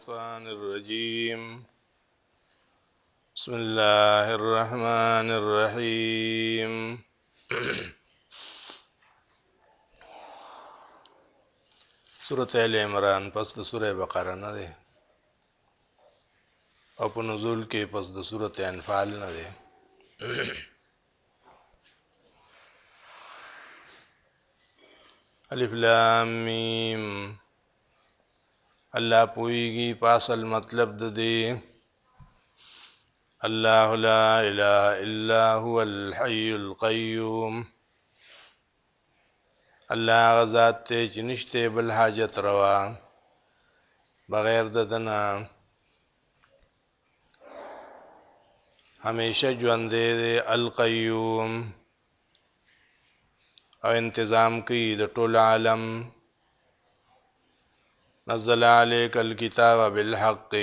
الشيطان الرجيم بسم الله الرحمن الرحيم سورة آل عمران پس د سورة بقره نه ده او په نزول کې پس د سورة انفال نه ده الف لام میم الله پويږي په اصل مطلب د دې الله لا اله الا هو الحي القيوم الله غزاد ته چې نشته بل حاجت روا بغیر د دنا همیشه ژوند دی القیوم او انتظام کوي د ټول عالم نزل عليك الكتاب بالحق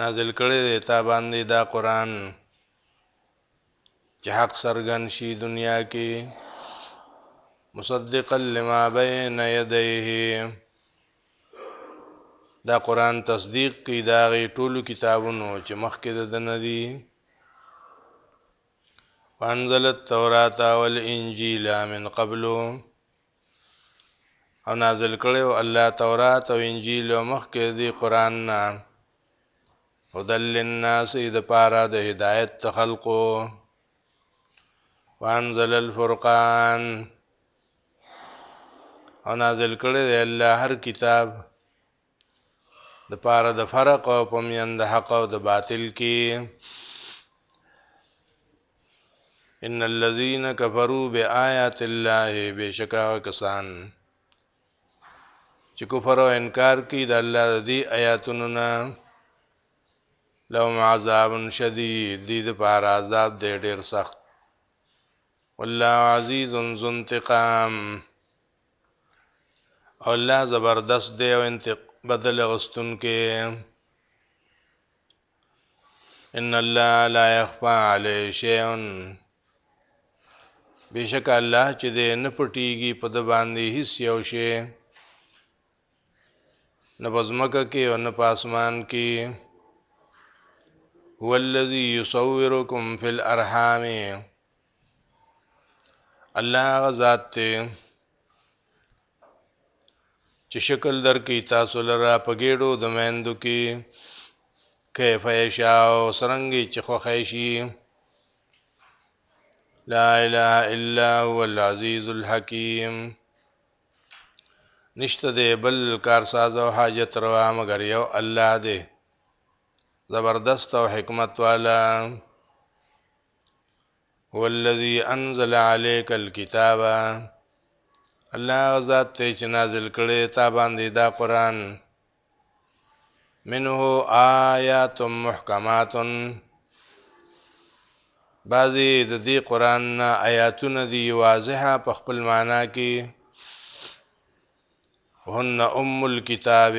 نازل کړي دی تا باندې دا قران چې حق سرګن شي دنیا کې مصدقا لما بين يديه دا قران تصدیق کوي دا غي ټولو کتابونو چې مخکې د دنه دي وانزل التوراة والانجیل من قبل او نازل کړو الله تورات او انجیل او مخکې دی قران نه هدل للناس د پاره د هدایت خلقو وانزل الفرقان او نازل کړی دی الله هر کتاب د پاره د فرق او په میند حق او د باطل کې ان الذين كفروا بآيات الله بشکا کسان چې کفر او انکار کوي د الله د دې آیاتونو نه لهم عذاب شدید دې د پاره عذاب دې ډېر سخت والله عزیز ذو انتقام الله زبردست دی او انتق بدل غستون کې ان الله لا يخفى عليه شيء بشک الله چې دې نه پټيږي په د باندې هیڅ یو شی نه په ځمکه کې او نه په اسمان کې هو الذي يصوركم في الارحام الله غزاد ته چې شکل درکې تاسو لره په ګېډو د مېندو کې کیف یشاء سرنګي چې خو خیشي لا اله الا هو العزيز الحكيم نشته دی بل کارساز او حاجت روا مګر یو الله دی زبردست او حکمت والا هو الذي انزل عليك الكتاب الله ذات ته چې نازل کړي تا باندې دا قران منه آیات محکمات بعضی د دې قران نه آیاتونه دی واضحه په خپل معنا کې هن ام الكتاب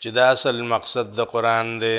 چې دا اصل مقصد د قران دی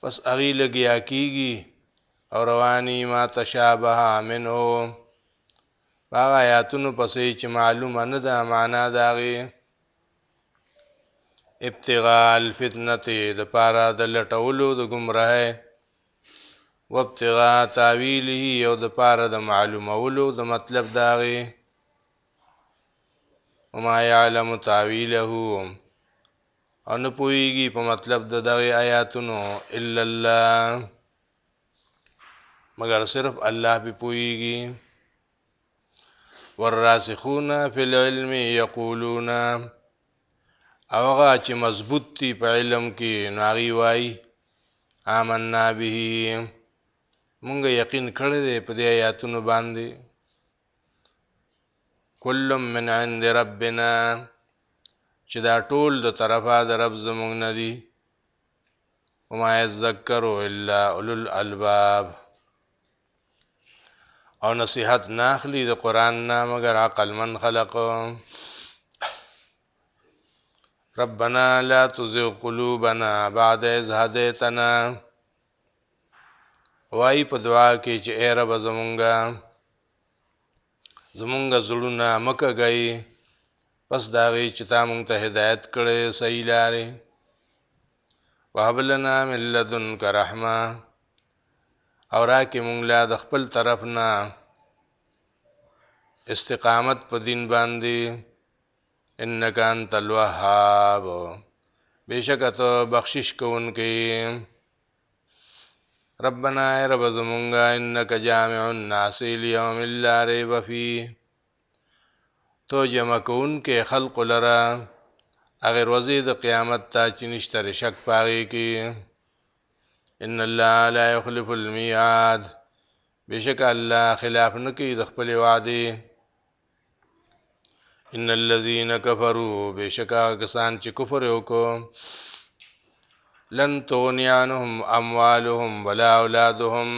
پس هغی لګیا کیږي او رواني ما تشابه منه هغه آیاتونو پسې چې معلومه نه ده معنا د هغې ابتغاء الفتنه د پاره د لټولو د ګمراهۍ وابتغاء تعویله او د پاره د معلومولو د مطلب د هغې وما يعلم تعویله او نه پوهیږي په مطلب د دغه آیاتونو الا الله مگر صرف الله به پوهیږي والراسخون فی العلم یقولون اوغه چې مضبوط دي په علم کې ناغي وای آمنا به مونږ یقین کړی دی په دې آیاتونو باندې کل من عند ربنا چې دا ټول د طرفه د رب زمونږ نه دي وما يذكر الا اولو الالباب او نصيحت ناخلي د قران نه مگر عقل من خلق ربنا لا تزغ قلوبنا بعد إذ هديتنا وای په دعا کې چې اے رب زمونږه زمونږ زړونه مکه گئی پس داغی چې تا مونږ ته هدایت کړي صحیح لارې وهب لنا من لدنک رحمه او راکې مونږ لا د خپل طرف نه استقامت په دین باندې انک انت الوهاب بشکته بخشش کوونکی ربنا اے رب زمونگا انک جامع الناس لیوم لا ریب فی تو جمع کون کې خلق لرا اغیر وزی د قیامت تا چې نشته رشک پاغي کې ان الله لا یخلف المیعاد بشک الله خلاف نکي د خپل وعده ان الذين كفروا بشکا کسان چې کفر وکړو لن تغنيانهم اموالهم ولا اولادهم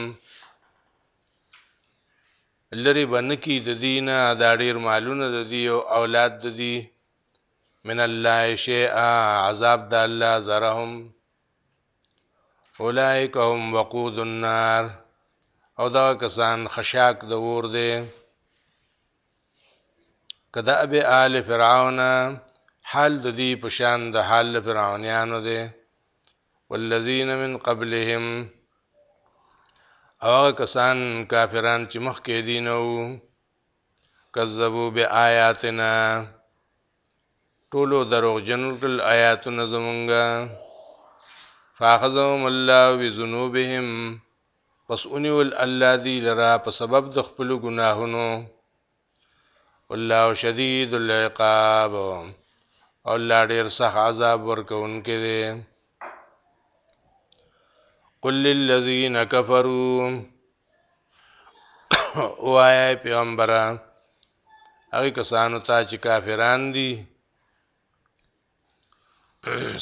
لری بنکی د دینه دا ډیر مالونه د دی او اولاد د دی من الله شیء عذاب د الله زرهم اولئک هم وقود النار او دا کسان خشاک د ور دي کدا ابي آل فرعون حال د دې پشان د حال فرعونانو دي والذین من قبلهم او کسان کافران چې مخکې دي نو کذبوا بیااتنا ټولو دروغجن کړل آیاتونه زمونږه فاخذهم الله بذنوبهم پس اونیول الله دی لرا په سبب د خپل ګناهونو والله شدید العقاب او الله ډیر سخت عذاب ورکوونکی دی قل للذین کفروا وایا پیغمبره هغه کسانو ته چې کافران دي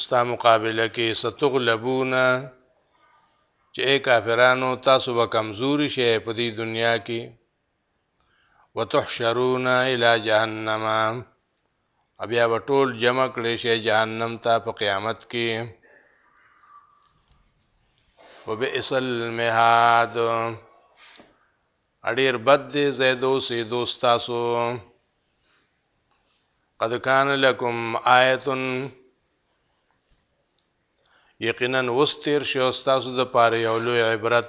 ستا مقابله کې ستغلبونا چې اے کافرانو تاسو به کمزوري شئ په دې دنیا کې وتحشرون الى جهنم او بیا به ټول جمع کړی شي جهنم ته په قیامت کې وبئس المهاد اډیر بد دی زیدو سی دوستاسو قد کان لکم آیتن یقینا وستیر شو تاسو د پاره یو لوی عبرت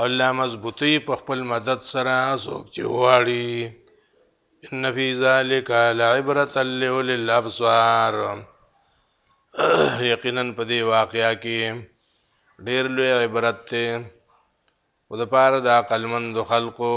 الله مضبوطی په خپل مدد سره څوک چې واړي ان فی ذلک لعبرۃ لأولی الابصار یقینا په دې واقعیا کې ډیر لوی عبرت ته او د پاره د عقلمند خلقو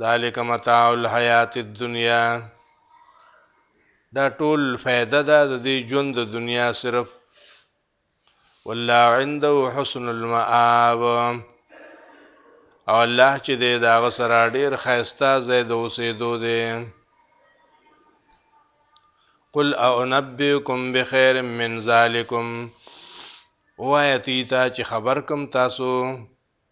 ذالک متاع الحیات الدنیا دا ټول فائدہ ده د دې ژوند د دنیا صرف والله عنده حسن المآب او الله چې دې دا غسر ډیر خیستا زید اوسېدو دې قل اعنبئکم بخیر من ذالکم وایتی تا چې خبر کم تاسو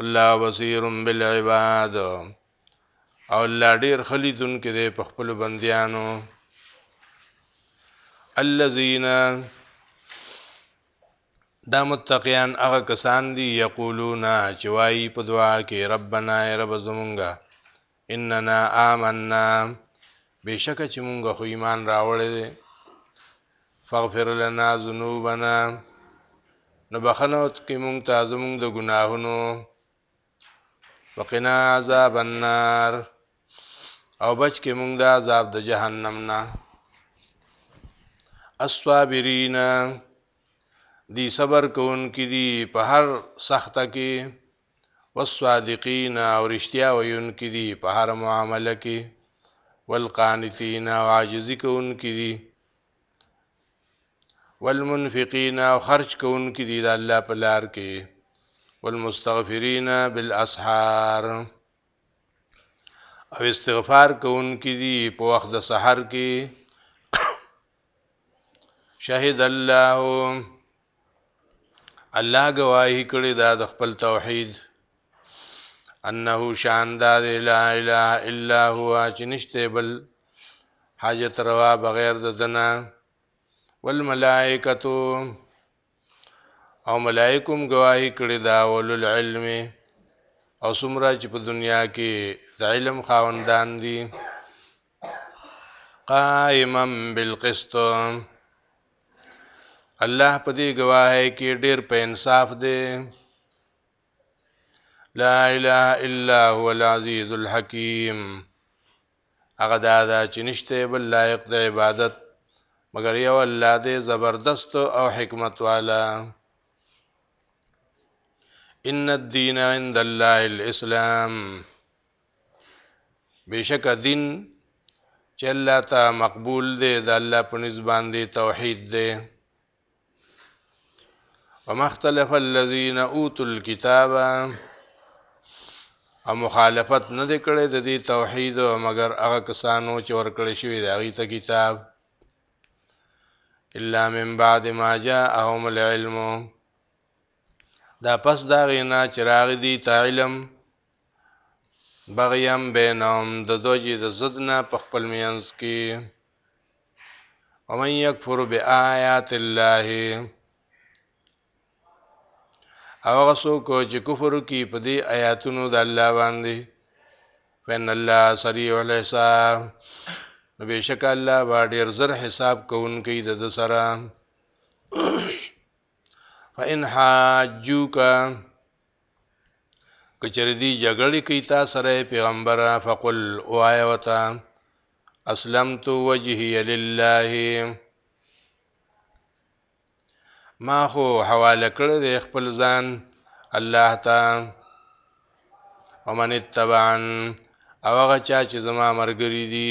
الله بصیر بالعباد او الله ډیر خلی دن کې دی په خپل بندیانو الذين دا متقیان هغه کسان دي یقولون چې وایي په دعا کې ربنا ای رب زمونږه اننا آمنا بشکه چې مونږ خو ایمان راوړی دی فغفر لنا ذنوبنا نو بخنه کې مونږ ته زمونږ د ګناهونو وقنا عذاب النار او بچ کې مونږ د عذاب د جهنم نه الصابرین دی صبر کوونکې دي په هر سخته کې والصادقین او رشتیا ویونکي دي په هر معامله کې والقانتین او عاجزي کوونکي دي والمنفقین او خرج کوونکي دي د الله په لار کې والمستغفرین بالاسحار او استغفار کوونکي دي په وخت د سحر کې شهد الله الله گواهی کړی دا د خپل توحید انه شان دا دی لا اله الا هو چې نشته بل حاجت روا بغیر د دنا والملائکه او ملائکم گواهی کړی دا اول العلم او سمرا چې په دنیا کې د علم خاوندان دي قائما بالقسط الله په دې گواهی کې ډېر په انصاف دی لا اله الا هو العزیز الحکیم هغه دا ده چې نشته بل لایق د عبادت مګر یو الله دې زبردست او حکمت والا ان الدین عند الله الاسلام بشک دین چې الله ته مقبول دی د الله په نسبان دی توحید دی ومختلف الذين اوتوا الكتاب او مخالفت نه دی کړی د دې توحید مگر هغه کسانو چې ورکړی شوی دی هغه ته کتاب الا من بعد ما جاءهم العلم دا پس دا غینا چراغ دی تعلم بغیم بینهم د دوه جې د ضد نه په خپل مینځ کې ومن یکفر بآیات الله او هغه څوک چې کفر کوي په دې آیاتونو د الله باندې فین الله سریع الحساب نو بشک الله با ډیر زر حساب کوونکی د سره فإن حاجوکا که چېرې دی جګړه کوي تا سره پیغمبره فقل وایه وته اسلمت وجهي لله ما خو حواله کړی دی خپل ځان الله ته ومن اتبعن او هغه چا چې زما مرګري دي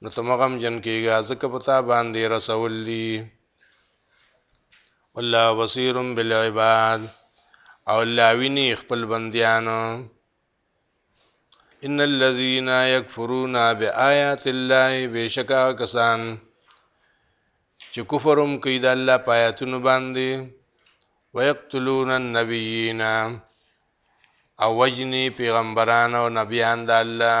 نو ته مه غمجن کېږه، ځکه په تا باندې یې رسول دي. والله بصیر بالعباد او الله ویني خپل بندیان. ان الذين يكفرون بآيات الله بشکا کسان چې کفرم کوي د الله پایاتونو باندې ويقتلون النبيين او وجني پیغمبران او نبيان د الله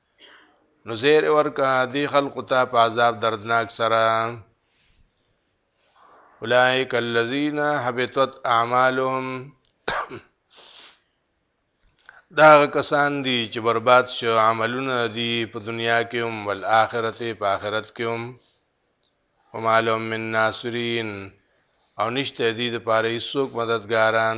نو زیر ورکا دی خلق تا په عذاب دردناک سره اولائک الذین حبطت اعمالهم دا کسان دي چې برباد شو عملونه دي په دنیا کې هم ول آخرت په آخرت کې هم ومالهم من ناصرین او نشته دي د پاره هیڅوک مددګاران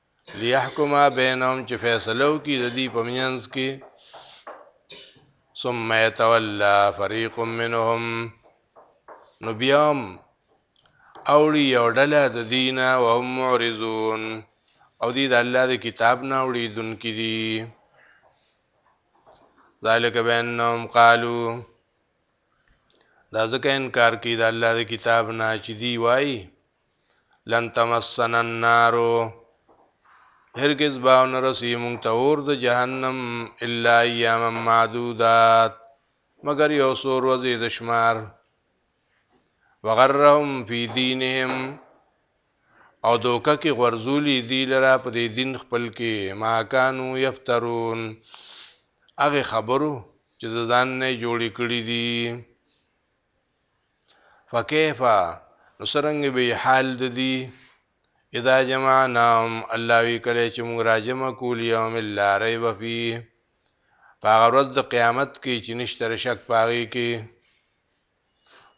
ليحکم بينهم چې فیصله وکړي د دې په منځ کې ثم يتولى فريق منهم نو بیا اوړي یو ډله د دینه او هم معرضون او دې د الله د کتاب نه اوړي دن کې دي ذالک بانهم قالو دا ځکه انکار کوي د الله د کتاب نه چې دی وایي لن تمسن النار هرگز به نه رسی مونږ ته اور د جهنم الا ایام معدودات مگر یو څو ورځې د شمار وغرهم فی دینهم او دوکه کې غورځولي دوی لره په دې دین خپل کې ما کانو یفترون هغه خبرو چې د ځان نه جوړې کړې دي فکیفا نو سرنګ به حال د دي اذا جمعناهم الله وی کله چې موږ راجم کول یوم لا ریب فيه په ورځ د قیامت کې چې نشته شک پاږي کې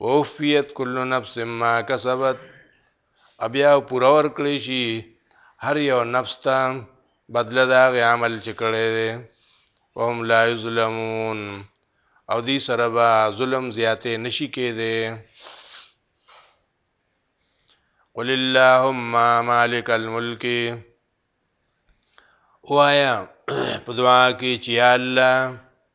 ووفیت کل نفس ما کسبت بیا پورا ورکړی شي هر یو نفس ته بدله دا غي عمل چې کړی دی وهم لا یظلمون او دی سره به ظلم زیاتې نشي کېده قل اللهم مالک الملک وایا په دعا کې چې الله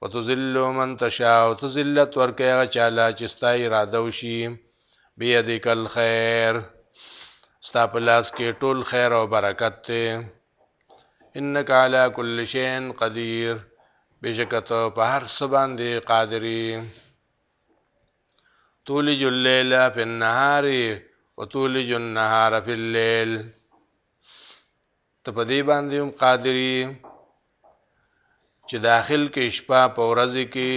وتذل من تشاء او ته ذلت ورکې هغه چاله چې ستا اراده وشي بيدک الخير ستا په لاس کې ټول خیر او برکت دی انک علی کل شیء قدیر بشکت په هر څه باندې قادری تولج الليل فی النهار وتولج النهار فی الليل ته په دې باندې هم قادر یې چې داخل کې شپه په ورځ کې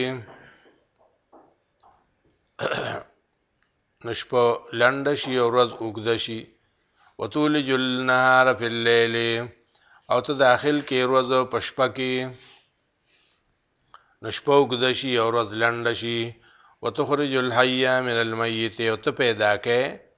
نشپه لند شي او ورځ اوږد شي وتولج النهار فی الليل او ته داخل کې ورځ په شپه کې نشپه اوږد شي او ورځ لند شي وتخرج الحي من الميت او ته پیدا کې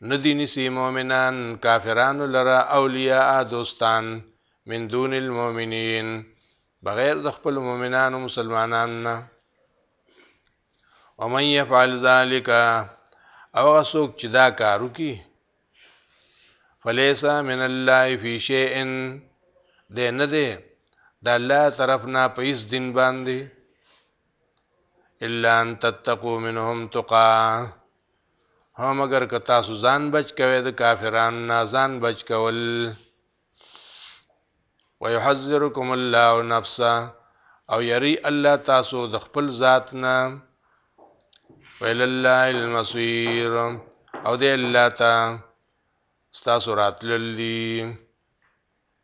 نه دي نيسي مؤمنان کافرانو لره اولياء دوستان من دون المؤمنين بغير د خپل مؤمنانو مسلمانانو نه ومن يفعل ذلك او غسوک چې دا کارو کی فلیسا من الله فی شیء د نه ده د الله طرف نه په هیڅ دین باندې الا ان تتقوا منهم تقا هو مگر که تاسو ځان بچ کوئ د کافرانو نه ځان بچ کول ويحذركم الله نفسه او یری الله تاسو د خپل ذات نه ویل الله المسير او دې الله ته تاسو راتللی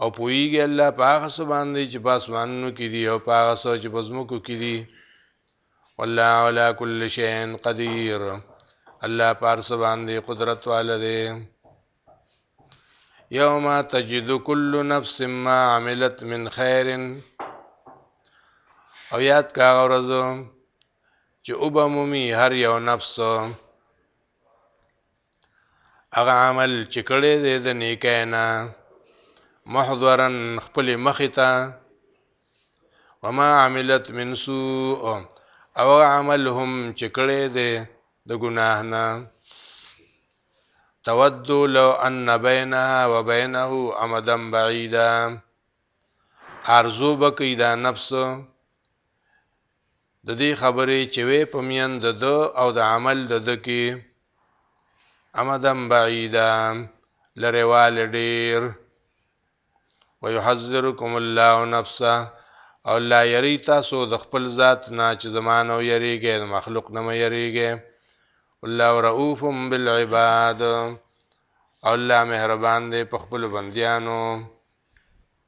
او پوهیږي الله په هغه څه باندې چې په اسمانونو کې دي او په هغه څه چې په ځمکو کې دي والله علی کل شیء قدیر الله په هر څه باندې قدرت والا دی یوم تجد کل نفس ما عملت من خیر او یاد کا ورځ چې وبمومي هر یو نفس هغه عمل چې کړی دی د نیکۍ نه محضرا خپلې مخې ته وما عملت من سوء او عمل هم چې کړی دی د ګناه نه تود لو ان بینها وبینه امدا بعیدا ارزو بکی دا نفس د دې خبرې چې وې په میان د ده او د عمل د ده کې امدا بعیدا لرې والی ډېر ویحذرکم الله نفسه او لا یری تاسو د خپل ذات نه چې زمان او یریږي د مخلوق نه مې یریږي الله رؤوف بالعباد او الله مهربان دی په خپل بندیانو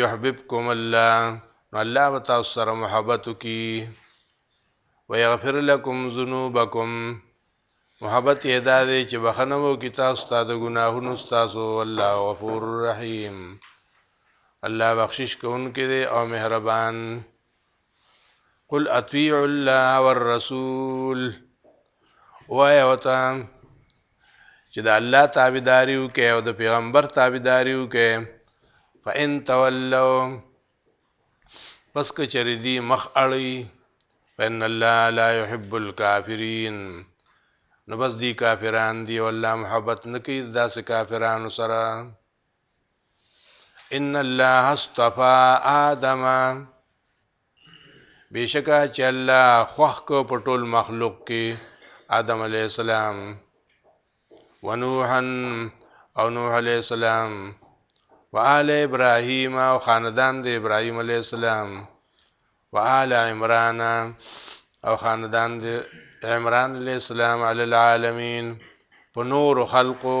يحببكم الله نو الله به تاسو سره محبت وکي ويغفر لكم ذنوبكم محبت یې دا دی چې بخنه وو کی تاسو ته د ګناهونو تاسو والله غفور رحیم الله بخشش کوونکی دی او مهربان قل اطیعوا الله والرسول وای وتا چې د الله تابعداري وکي او د پیغمبر تابعداري وکي فإن تولوا پس کچری دی مخ اړي فإن الله لا يحب الكافرين نو بس دی کافران دی والله محبت نکي داسې کافرانو سره ان الله استفا آدم بشکا چې الله خوخ کو په ټول مخلوق کې آدم علی السلام ونوحا او نوح علی السلام وآل ابراهیم او خاندان د ابراهیم علی السلام وآل عمران او خاندان د عمران علی السلام علی العالمین په نور خلقو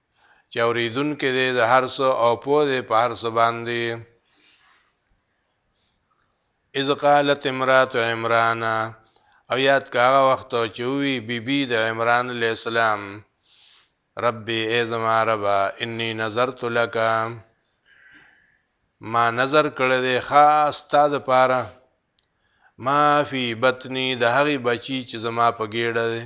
چې اوریدونکې دی د هر څه او پوه دی په هر څه باندې اذ قالت امرات عمران او یاد کاغه وخت چې وی بی بی د عمران علی السلام ربي ای زما ربا انی نظرت لك ما نظر کړی دی خاص تا د پاره ما فی بطنی د هغه بچی چې زما په ګیړه دی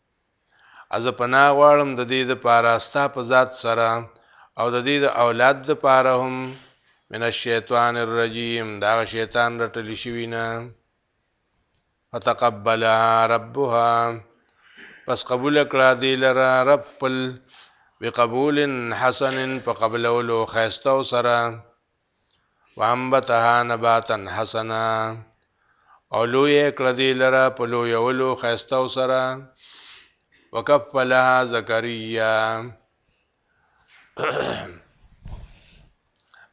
او زه پناه غواړم د دې دپاره ستا په ذات سره او د دې د اولاد دپاره هم من الشیطان الرجیم د هغه شیطان رټل شوي نه فتقبلها ربها پس قبول کړه دی لره رب خپل بقبول حسن په قبلولو خیسته سره وانبتها نباتا حسنا او لوی کړه دی لره په لوی اولو خيستو سره وکفلها زکریا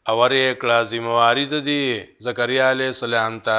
او ری کړه ذمہواری د دی زکریا علی السلام ته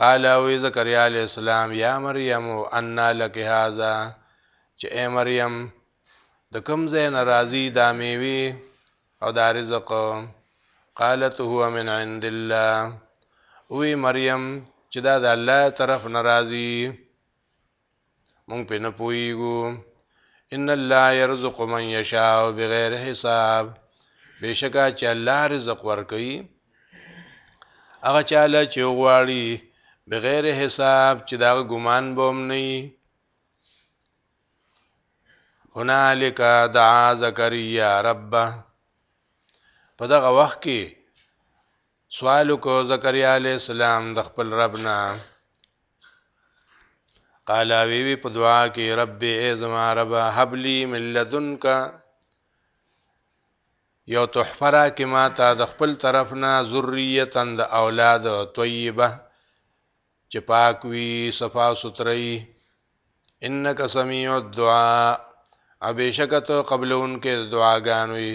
قال او زکریا علی السلام یا مریم ان لک هذا چې اے مریم د کوم ځای ناراضی دا میوي او دا رزق قالت هو من عند الله وی مریم چې دا د الله طرف ناراضی مونږ په نه پويګو ان الله يرزق من يشاء بغیر حساب بشکا چې الله رزق ورکړي هغه چاله چې غواړي بغیر حساب چې دا ګمان بوم نه وي هنالک دعا زکریا ربه په دغه وخت کې سوال وکړو زکریا علی السلام د خپل رب نه قال وی وی په دعا کې رب ای زما رب هب لی من لدنک یو تحفه را کې ما ته د خپل طرف نه ذریه د اولاد طیبه چې پاک وي صفا سوتري انک سمیع الدعاء ابیشکت قبلون کې دعاګانوي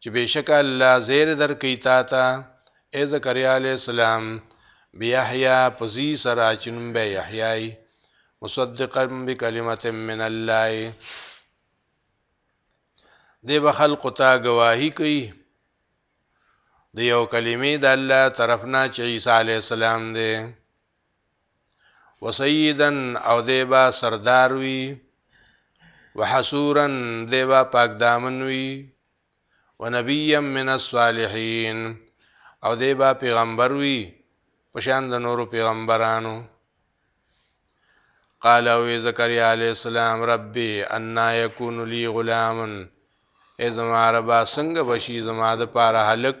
چې بېشکه الله زېری درکوي تا ته، ای زکریا علیه السلام، بیحیا، په زوی سره چې نوم به یې یحیا وي، مصدقا بکلمة من الله، دی به خلقو ته ګواهي کوي د یو کلمې د الله طرف نه چې عیسی علیه السلام دی. وسیدا او دیبا سردار وی وحسورا دیبا پاک دامن وی ونبیا من الصالحین او دیبا پیغمبر وی پشان د نورو پیغمبرانو قال او زکریا علی السلام ربي ان یکون لی غلام ای زما ربا څنګه بشي زما د پاره هلک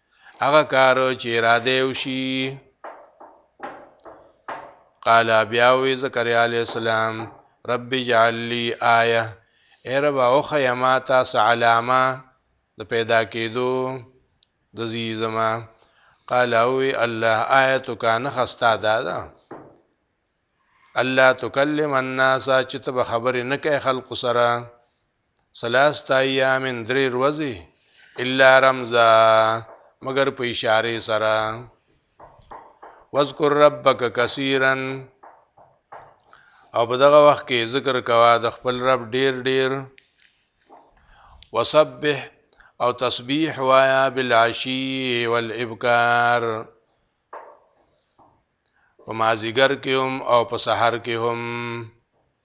هغه کار چې اراده وشي قال بیا وی زکریا علی السلام رب اجعل لي آیه ای رب او خیما تاسو علامه د پیدا کېدو د زیزما قال او الله آیتک نه خستا دا ده الله تکلم الناس چې ته خبرې نه کوي خلق سره ثلاثه ایام درې ورځې الا رمزا مگر په اشاره سره واذکر ربک کثیرا او په دغه وخت کې ذکر کوا د خپل رب ډیر ډیر وسبح او تسبیح وایا بالعشی والابکار په مازیګر کې هم او په سحر کې هم